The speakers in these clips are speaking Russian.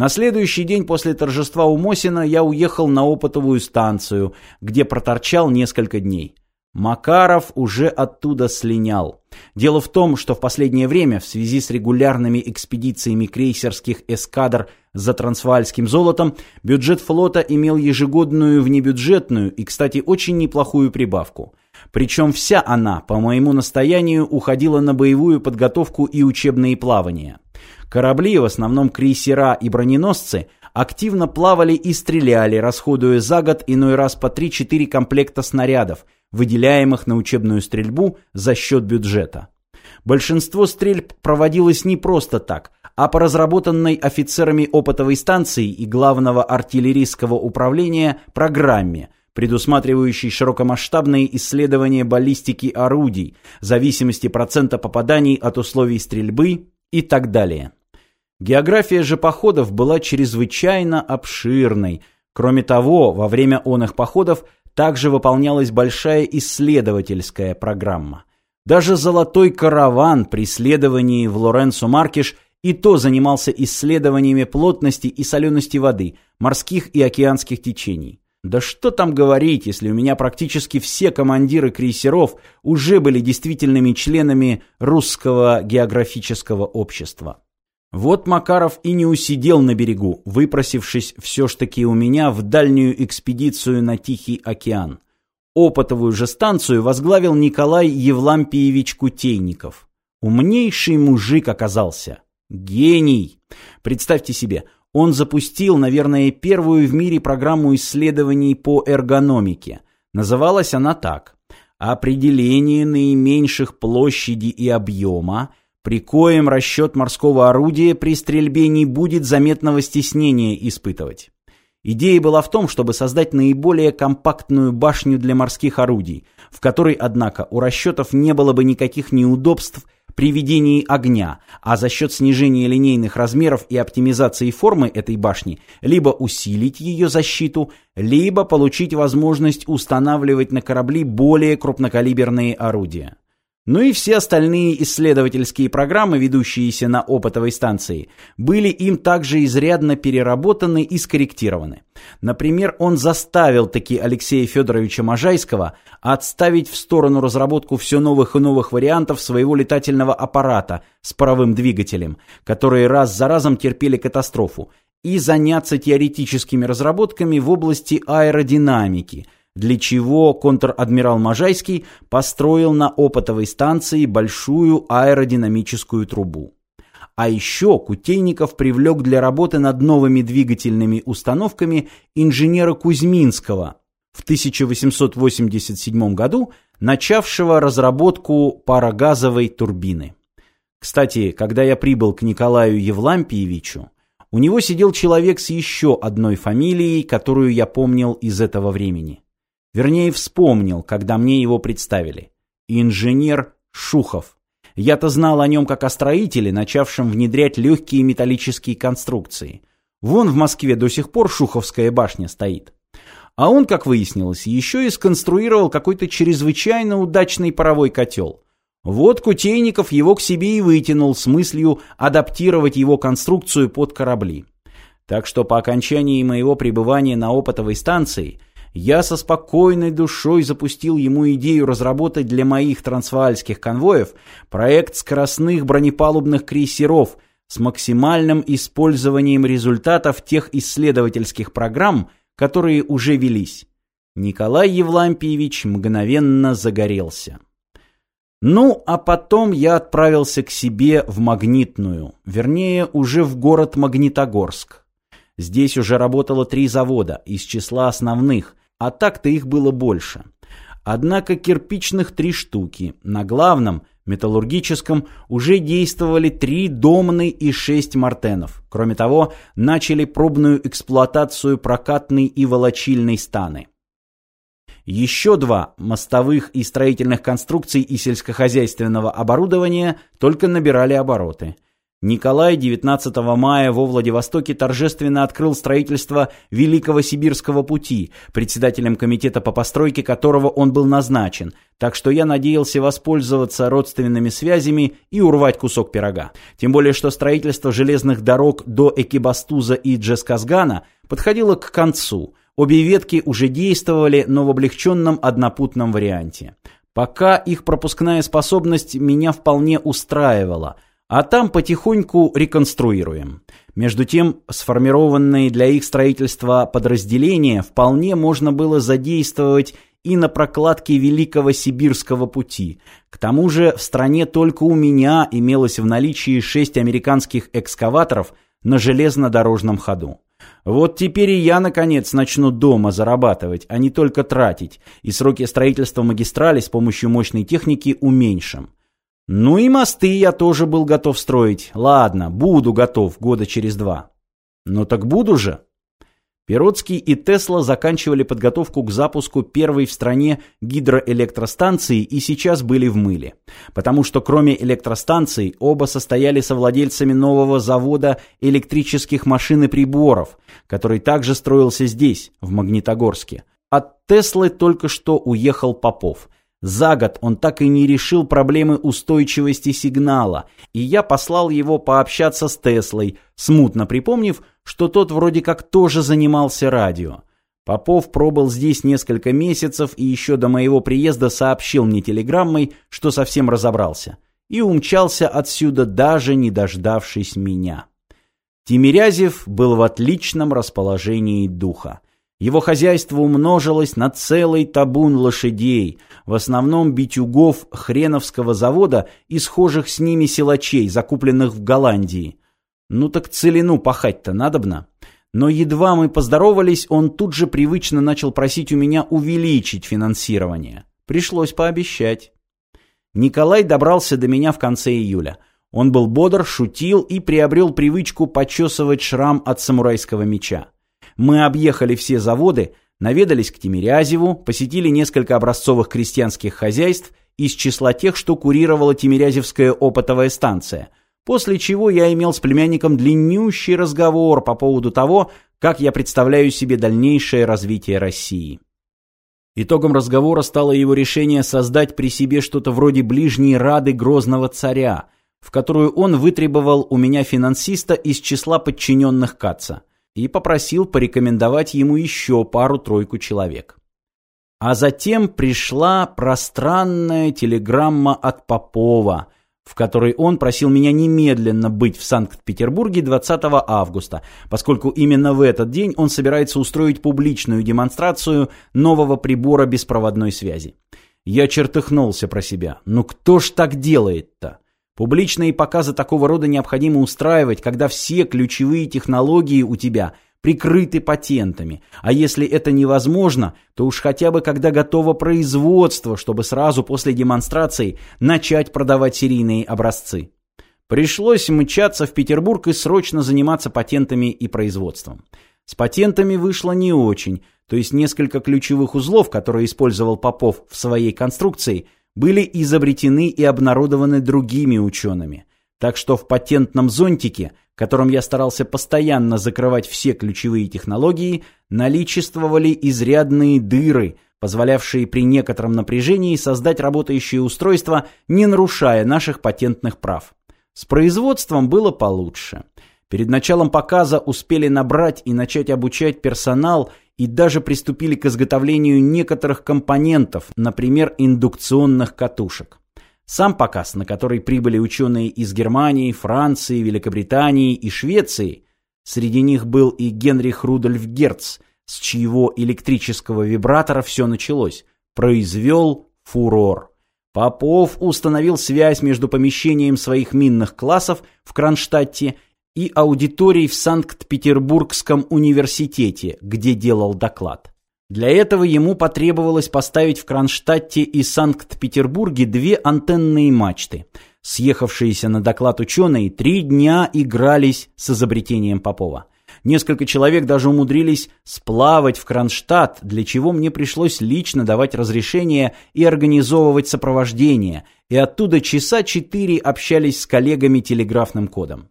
На следующий день после торжества у Мосина я уехал на опытовую станцию, где проторчал несколько дней. Макаров уже оттуда слинял. Дело в том, что в последнее время в связи с регулярными экспедициями крейсерских эскадр за трансваальским золотом бюджет флота имел ежегодную внебюджетную и, кстати, очень неплохую прибавку. Причем вся она, по моему настоянию, уходила на боевую подготовку и учебные плавания. Корабли, в основном крейсера и броненосцы, активно плавали и стреляли, расходуя за год иной раз по 3-4 комплекта снарядов – выделяемых на учебную стрельбу за счет бюджета. Большинство стрельб проводилось не просто так, а по разработанной офицерами опытовой станции и главного артиллерийского управления программе, предусматривающей широкомасштабные исследования баллистики орудий, зависимости процента попаданий от условий стрельбы и так далее. География же походов была чрезвычайно обширной. Кроме того, во время оных походов также выполнялась большая исследовательская программа. Даже «Золотой караван» при следовании в Лоренцо Маркиш и то занимался исследованиями плотности и солености воды, морских и океанских течений. Да что там говорить, если у меня практически все командиры крейсеров уже были действительными членами русского географического общества. Вот Макаров и не усидел на берегу, выпросившись все ж таки у меня в дальнюю экспедицию на Тихий океан. Опытовую же станцию возглавил Николай Евлампиевич Кутейников. Умнейший мужик оказался. Гений! Представьте себе, он запустил, наверное, первую в мире программу исследований по эргономике. Называлась она так. Определение наименьших площади и объема при коем расчет морского орудия при стрельбе не будет заметного стеснения испытывать. Идея была в том, чтобы создать наиболее компактную башню для морских орудий, в которой, однако, у расчетов не было бы никаких неудобств при ведении огня, а за счет снижения линейных размеров и оптимизации формы этой башни либо усилить ее защиту, либо получить возможность устанавливать на корабли более крупнокалиберные орудия. Ну и все остальные исследовательские программы, ведущиеся на опытовой станции, были им также изрядно переработаны и скорректированы. Например, он заставил таки Алексея Федоровича Можайского отставить в сторону разработку все новых и новых вариантов своего летательного аппарата с паровым двигателем, которые раз за разом терпели катастрофу, и заняться теоретическими разработками в области аэродинамики – для чего контр-адмирал Можайский построил на опытовой станции большую аэродинамическую трубу. А еще Кутейников привлек для работы над новыми двигательными установками инженера Кузьминского, в 1887 году начавшего разработку парогазовой турбины. Кстати, когда я прибыл к Николаю Евлампиевичу, у него сидел человек с еще одной фамилией, которую я помнил из этого времени. Вернее, вспомнил, когда мне его представили. Инженер Шухов. Я-то знал о нем как о строителе, начавшем внедрять легкие металлические конструкции. Вон в Москве до сих пор Шуховская башня стоит. А он, как выяснилось, еще и сконструировал какой-то чрезвычайно удачный паровой котел. Вот Кутейников его к себе и вытянул с мыслью адаптировать его конструкцию под корабли. Так что по окончании моего пребывания на опытовой станции – я со спокойной душой запустил ему идею разработать для моих трансваальских конвоев проект скоростных бронепалубных крейсеров с максимальным использованием результатов тех исследовательских программ, которые уже велись. Николай Евлампиевич мгновенно загорелся. Ну, а потом я отправился к себе в Магнитную, вернее, уже в город Магнитогорск. Здесь уже работало три завода из числа основных, а так-то их было больше. Однако кирпичных три штуки. На главном, металлургическом, уже действовали три домны и шесть мартенов. Кроме того, начали пробную эксплуатацию прокатной и волочильной станы. Еще два мостовых и строительных конструкций и сельскохозяйственного оборудования только набирали обороты. Николай 19 мая во Владивостоке торжественно открыл строительство Великого Сибирского пути, председателем комитета по постройке которого он был назначен, так что я надеялся воспользоваться родственными связями и урвать кусок пирога. Тем более, что строительство железных дорог до Экибастуза и Джесказгана подходило к концу. Обе ветки уже действовали, но в облегченном однопутном варианте. Пока их пропускная способность меня вполне устраивала – а там потихоньку реконструируем. Между тем, сформированные для их строительства подразделения вполне можно было задействовать и на прокладке Великого Сибирского пути. К тому же в стране только у меня имелось в наличии шесть американских экскаваторов на железнодорожном ходу. Вот теперь и я, наконец, начну дома зарабатывать, а не только тратить, и сроки строительства магистрали с помощью мощной техники уменьшим. Ну и мосты я тоже был готов строить. Ладно, буду готов года через два. Но так буду же. Пероцкий и Тесла заканчивали подготовку к запуску первой в стране гидроэлектростанции и сейчас были в мыле. Потому что кроме электростанций оба состояли совладельцами нового завода электрических машин и приборов, который также строился здесь, в Магнитогорске. От Теслы только что уехал Попов – за год он так и не решил проблемы устойчивости сигнала, и я послал его пообщаться с Теслой, смутно припомнив, что тот вроде как тоже занимался радио. Попов пробыл здесь несколько месяцев и еще до моего приезда сообщил мне телеграммой, что совсем разобрался, и умчался отсюда, даже не дождавшись меня. Тимирязев был в отличном расположении духа. Его хозяйство умножилось на целый табун лошадей, в основном битюгов хреновского завода и схожих с ними силачей, закупленных в Голландии. Ну так целину пахать-то надобно. Но едва мы поздоровались, он тут же привычно начал просить у меня увеличить финансирование. Пришлось пообещать. Николай добрался до меня в конце июля. Он был бодр, шутил и приобрел привычку почесывать шрам от самурайского меча. Мы объехали все заводы, наведались к Тимирязеву, посетили несколько образцовых крестьянских хозяйств из числа тех, что курировала Тимирязевская опытовая станция, после чего я имел с племянником длиннющий разговор по поводу того, как я представляю себе дальнейшее развитие России. Итогом разговора стало его решение создать при себе что-то вроде ближней рады грозного царя, в которую он вытребовал у меня финансиста из числа подчиненных Каца и попросил порекомендовать ему еще пару-тройку человек. А затем пришла пространная телеграмма от Попова, в которой он просил меня немедленно быть в Санкт-Петербурге 20 августа, поскольку именно в этот день он собирается устроить публичную демонстрацию нового прибора беспроводной связи. Я чертыхнулся про себя. Ну кто ж так делает-то? Публичные показы такого рода необходимо устраивать, когда все ключевые технологии у тебя прикрыты патентами. А если это невозможно, то уж хотя бы когда готово производство, чтобы сразу после демонстрации начать продавать серийные образцы. Пришлось мчаться в Петербург и срочно заниматься патентами и производством. С патентами вышло не очень, то есть несколько ключевых узлов, которые использовал Попов в своей конструкции – были изобретены и обнародованы другими учеными. Так что в патентном зонтике, которым я старался постоянно закрывать все ключевые технологии, наличествовали изрядные дыры, позволявшие при некотором напряжении создать работающее устройство, не нарушая наших патентных прав. С производством было получше. Перед началом показа успели набрать и начать обучать персонал и даже приступили к изготовлению некоторых компонентов, например, индукционных катушек. Сам показ, на который прибыли ученые из Германии, Франции, Великобритании и Швеции, среди них был и Генрих Рудольф Герц, с чьего электрического вибратора все началось, произвел фурор. Попов установил связь между помещением своих минных классов в Кронштадте и аудиторий в Санкт-Петербургском университете, где делал доклад. Для этого ему потребовалось поставить в Кронштадте и Санкт-Петербурге две антенные мачты. Съехавшиеся на доклад ученые три дня игрались с изобретением Попова. Несколько человек даже умудрились сплавать в Кронштадт, для чего мне пришлось лично давать разрешение и организовывать сопровождение, и оттуда часа четыре общались с коллегами телеграфным кодом.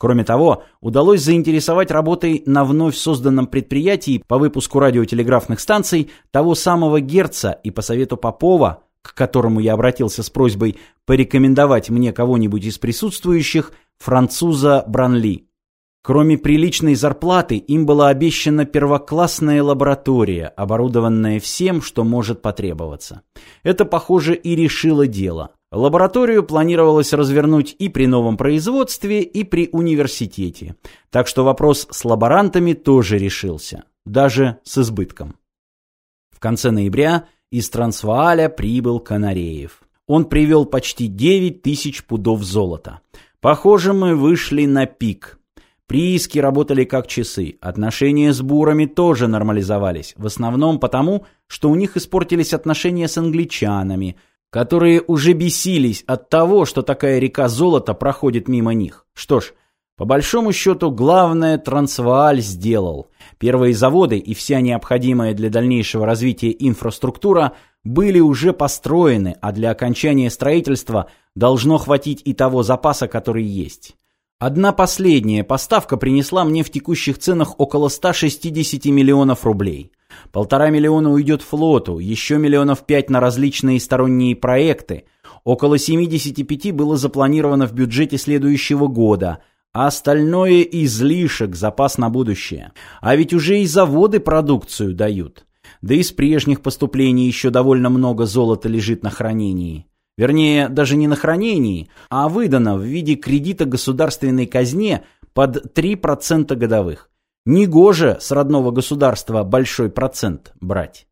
Кроме того, удалось заинтересовать работой на вновь созданном предприятии по выпуску радиотелеграфных станций того самого Герца и по совету Попова, к которому я обратился с просьбой порекомендовать мне кого-нибудь из присутствующих, француза Бранли. Кроме приличной зарплаты, им была обещана первоклассная лаборатория, оборудованная всем, что может потребоваться. Это, похоже, и решило дело. Лабораторию планировалось развернуть и при новом производстве, и при университете. Так что вопрос с лаборантами тоже решился. Даже с избытком. В конце ноября из Трансвааля прибыл Канареев. Он привел почти 9 тысяч пудов золота. Похоже, мы вышли на пик. Прииски работали как часы. Отношения с бурами тоже нормализовались. В основном потому, что у них испортились отношения с англичанами, которые уже бесились от того, что такая река золота проходит мимо них. Что ж, по большому счету, главное Трансвааль сделал. Первые заводы и вся необходимая для дальнейшего развития инфраструктура были уже построены, а для окончания строительства должно хватить и того запаса, который есть. Одна последняя поставка принесла мне в текущих ценах около 160 миллионов рублей. Полтора миллиона уйдет флоту, еще миллионов пять на различные сторонние проекты. Около 75 было запланировано в бюджете следующего года, а остальное излишек, запас на будущее. А ведь уже и заводы продукцию дают. Да и с прежних поступлений еще довольно много золота лежит на хранении. Вернее, даже не на хранении, а выдано в виде кредита государственной казне под 3% годовых. Негоже с родного государства большой процент брать.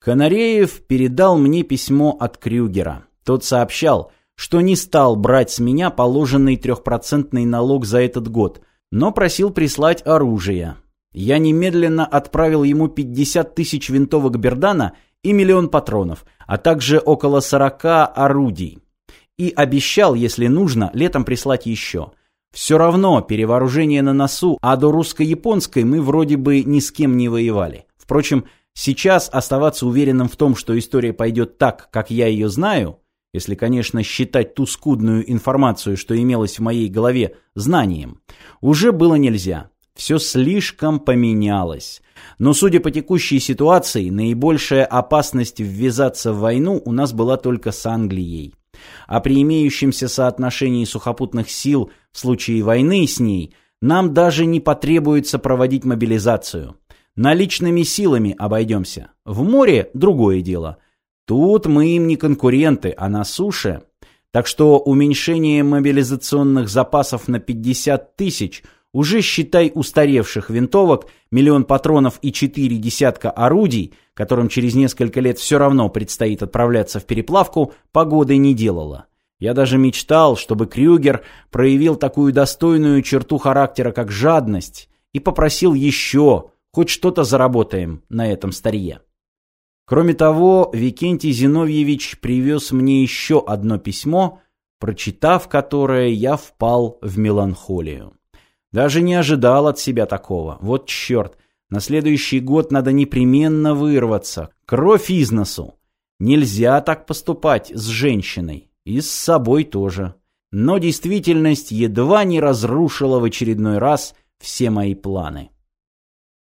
Канареев передал мне письмо от Крюгера. Тот сообщал, что не стал брать с меня положенный трехпроцентный налог за этот год, но просил прислать оружие. Я немедленно отправил ему 50 тысяч винтовок Бердана и миллион патронов, а также около 40 орудий. И обещал, если нужно, летом прислать еще. Все равно перевооружение на носу, а до русско-японской мы вроде бы ни с кем не воевали. Впрочем, сейчас оставаться уверенным в том, что история пойдет так, как я ее знаю, если, конечно, считать ту скудную информацию, что имелось в моей голове, знанием, уже было нельзя. Все слишком поменялось. Но, судя по текущей ситуации, наибольшая опасность ввязаться в войну у нас была только с Англией. А при имеющемся соотношении сухопутных сил в случае войны с ней, нам даже не потребуется проводить мобилизацию. Наличными силами обойдемся. В море – другое дело. Тут мы им не конкуренты, а на суше. Так что уменьшение мобилизационных запасов на 50 тысяч – уже считай устаревших винтовок, миллион патронов и четыре десятка орудий, которым через несколько лет все равно предстоит отправляться в переплавку, погоды не делала. Я даже мечтал, чтобы Крюгер проявил такую достойную черту характера, как жадность, и попросил еще, хоть что-то заработаем на этом старье. Кроме того, Викентий Зиновьевич привез мне еще одно письмо, прочитав которое, я впал в меланхолию. Даже не ожидал от себя такого. Вот черт. На следующий год надо непременно вырваться. Кровь из носу. Нельзя так поступать с женщиной. И с собой тоже. Но действительность едва не разрушила в очередной раз все мои планы.